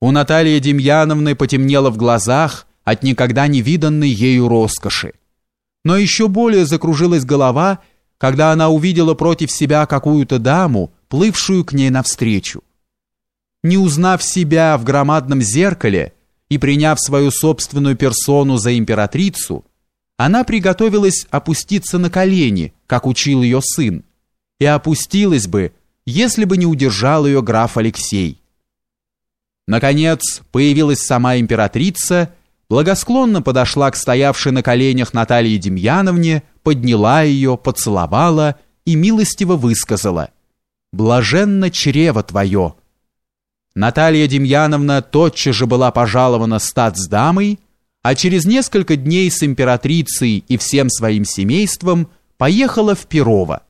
У Натальи Демьяновны потемнело в глазах от никогда не виданной ею роскоши. Но еще более закружилась голова, когда она увидела против себя какую-то даму, плывшую к ней навстречу. Не узнав себя в громадном зеркале и приняв свою собственную персону за императрицу, она приготовилась опуститься на колени, как учил ее сын, и опустилась бы, если бы не удержал ее граф Алексей. Наконец появилась сама императрица, благосклонно подошла к стоявшей на коленях Наталье Демьяновне, подняла ее, поцеловала и милостиво высказала «Блаженно чрево твое». Наталья Демьяновна тотчас же была пожалована статсдамой, а через несколько дней с императрицей и всем своим семейством поехала в Перово,